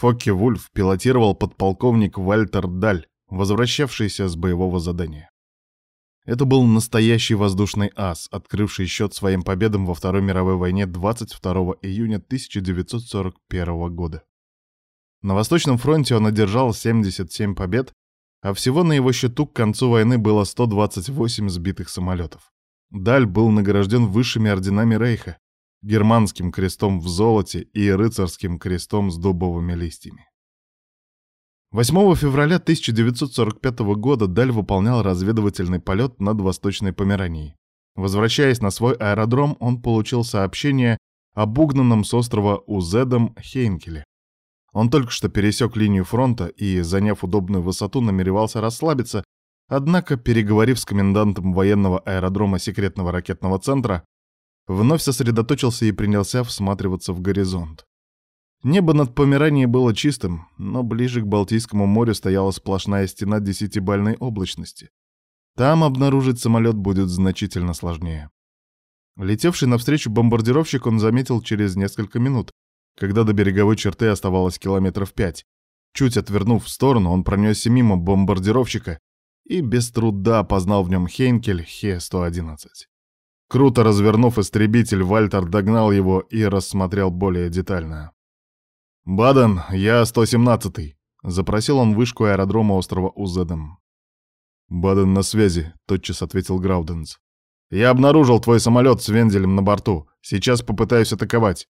Фокке Вульф пилотировал подполковник Вальтер Даль, возвращавшийся с боевого задания. Это был настоящий воздушный ас, открывший счет своим победам во Второй мировой войне 22 июня 1941 года. На Восточном фронте он одержал 77 побед, а всего на его счету к концу войны было 128 сбитых самолетов. Даль был награжден высшими орденами Рейха, германским крестом в золоте и рыцарским крестом с дубовыми листьями. 8 февраля 1945 года Даль выполнял разведывательный полет над Восточной Померанией. Возвращаясь на свой аэродром, он получил сообщение об угнанном с острова Узедом Хейнкеле. Он только что пересек линию фронта и, заняв удобную высоту, намеревался расслабиться, однако, переговорив с комендантом военного аэродрома секретного ракетного центра, вновь сосредоточился и принялся всматриваться в горизонт. Небо над Померанией было чистым, но ближе к Балтийскому морю стояла сплошная стена десятибальной облачности. Там обнаружить самолет будет значительно сложнее. Летевший навстречу бомбардировщик он заметил через несколько минут, когда до береговой черты оставалось километров пять. Чуть отвернув в сторону, он пронесся мимо бомбардировщика и без труда опознал в нем Хейнкель Хе-111. Круто развернув истребитель, Вальтер догнал его и рассмотрел более детально. «Баден, я 117-й», — запросил он вышку аэродрома острова Узедом. «Баден на связи», — тотчас ответил Грауденс. «Я обнаружил твой самолет с венделем на борту. Сейчас попытаюсь атаковать».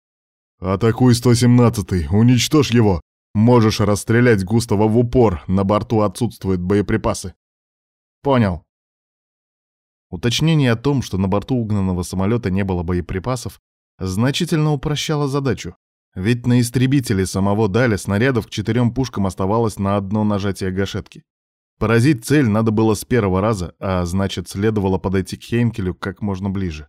«Атакуй 117-й, уничтожь его. Можешь расстрелять Густава в упор, на борту отсутствуют боеприпасы». «Понял». Уточнение о том, что на борту угнанного самолета не было боеприпасов, значительно упрощало задачу. Ведь на истребителе самого Даля снарядов к четырем пушкам оставалось на одно нажатие гашетки. Поразить цель надо было с первого раза, а значит, следовало подойти к Хейнкелю как можно ближе.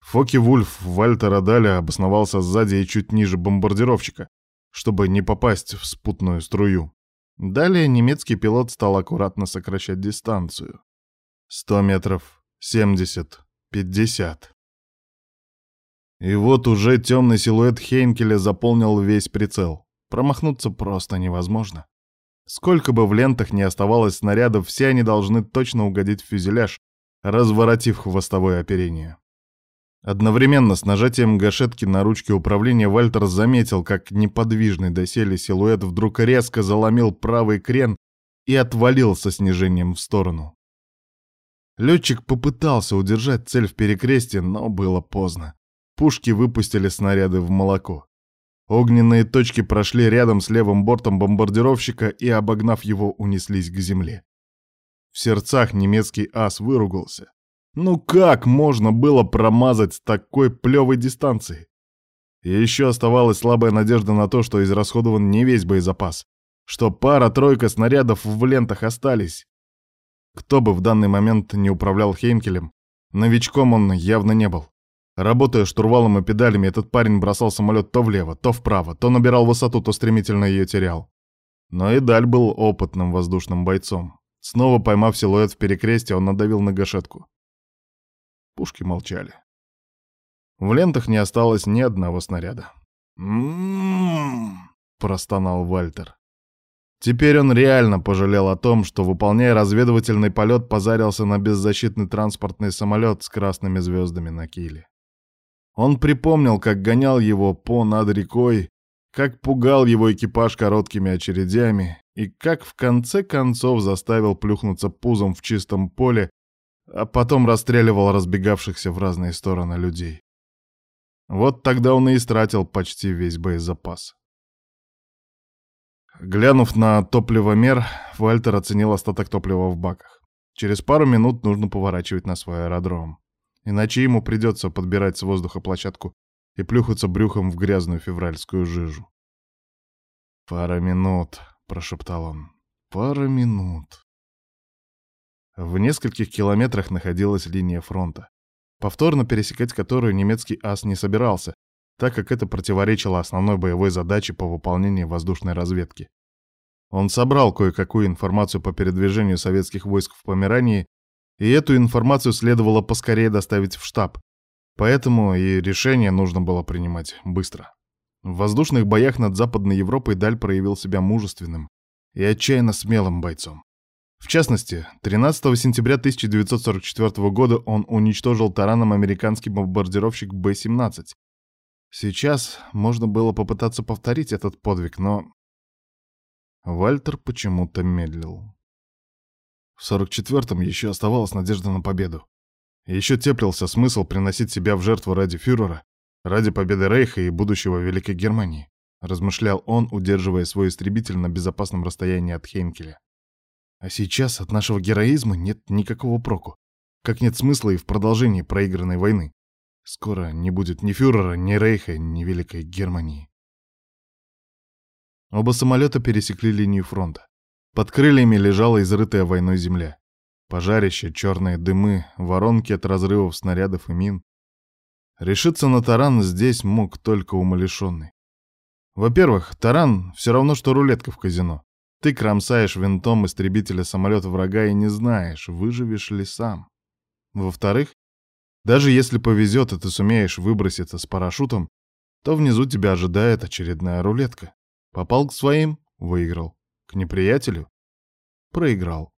Фоки Вульф Вальтера Даля обосновался сзади и чуть ниже бомбардировщика, чтобы не попасть в спутную струю. Далее немецкий пилот стал аккуратно сокращать дистанцию. Сто метров, семьдесят, пятьдесят. И вот уже темный силуэт Хейнкеля заполнил весь прицел. Промахнуться просто невозможно. Сколько бы в лентах ни оставалось снарядов, все они должны точно угодить в фюзеляж, разворотив хвостовое оперение. Одновременно с нажатием гашетки на ручке управления Вальтер заметил, как неподвижный доселе силуэт вдруг резко заломил правый крен и отвалил со снижением в сторону. Летчик попытался удержать цель в перекрестье, но было поздно. Пушки выпустили снаряды в молоко. Огненные точки прошли рядом с левым бортом бомбардировщика и, обогнав его, унеслись к земле. В сердцах немецкий ас выругался. Ну как можно было промазать с такой плевой дистанции? И еще оставалась слабая надежда на то, что израсходован не весь боезапас, что пара-тройка снарядов в лентах остались. Кто бы в данный момент не управлял Хейнкелем, новичком он явно не был. Работая штурвалом и педалями, этот парень бросал самолет то влево, то вправо, то набирал высоту, то стремительно ее терял. Но и Даль был опытным воздушным бойцом. Снова поймав силуэт в перекрестие, он надавил на гашетку. Пушки молчали. В лентах не осталось ни одного снаряда. «М-м-м», простонал Вальтер. Теперь он реально пожалел о том, что, выполняя разведывательный полет, позарился на беззащитный транспортный самолет с красными звездами на киле. Он припомнил, как гонял его по над рекой, как пугал его экипаж короткими очередями и как в конце концов заставил плюхнуться пузом в чистом поле, а потом расстреливал разбегавшихся в разные стороны людей. Вот тогда он и истратил почти весь боезапас. Глянув на топливомер, Вальтер оценил остаток топлива в баках. Через пару минут нужно поворачивать на свой аэродром иначе ему придется подбирать с воздуха площадку и плюхаться брюхом в грязную февральскую жижу. «Пара минут», — прошептал он, — «пара минут». В нескольких километрах находилась линия фронта, повторно пересекать которую немецкий ас не собирался, так как это противоречило основной боевой задаче по выполнению воздушной разведки. Он собрал кое-какую информацию по передвижению советских войск в Померании и эту информацию следовало поскорее доставить в штаб. Поэтому и решение нужно было принимать быстро. В воздушных боях над Западной Европой Даль проявил себя мужественным и отчаянно смелым бойцом. В частности, 13 сентября 1944 года он уничтожил тараном американский бомбардировщик Б-17. Сейчас можно было попытаться повторить этот подвиг, но... Вальтер почему-то медлил. В 44-м еще оставалась надежда на победу. Еще теплился смысл приносить себя в жертву ради фюрера, ради победы Рейха и будущего Великой Германии, размышлял он, удерживая свой истребитель на безопасном расстоянии от Хейнкеля. А сейчас от нашего героизма нет никакого проку, как нет смысла и в продолжении проигранной войны. Скоро не будет ни фюрера, ни Рейха, ни Великой Германии. Оба самолета пересекли линию фронта. Под крыльями лежала изрытая войной земля. Пожарище, черные дымы, воронки от разрывов снарядов и мин. Решиться на таран здесь мог только умалишенный. Во-первых, таран все равно, что рулетка в казино. Ты кромсаешь винтом истребителя самолета врага и не знаешь, выживешь ли сам. Во-вторых, даже если повезет и ты сумеешь выброситься с парашютом, то внизу тебя ожидает очередная рулетка. Попал к своим — выиграл. К неприятелю — проиграл.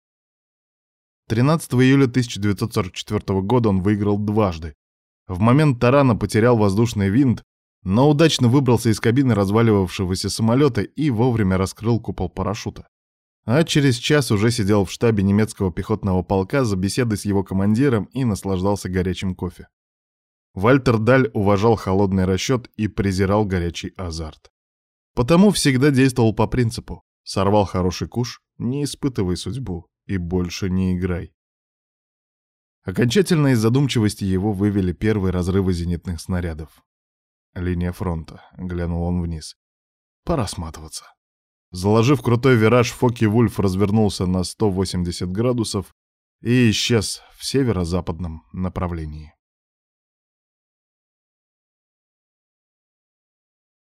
13 июля 1944 года он выиграл дважды. В момент тарана потерял воздушный винт, но удачно выбрался из кабины разваливавшегося самолета и вовремя раскрыл купол парашюта. А через час уже сидел в штабе немецкого пехотного полка за беседой с его командиром и наслаждался горячим кофе. Вальтер Даль уважал холодный расчет и презирал горячий азарт. Потому всегда действовал по принципу Сорвал хороший куш, не испытывай судьбу и больше не играй. Окончательно из задумчивости его вывели первые разрывы зенитных снарядов. Линия фронта. Глянул он вниз. Пора сматываться. Заложив крутой вираж, Фоки-Вульф развернулся на 180 градусов и исчез в северо-западном направлении.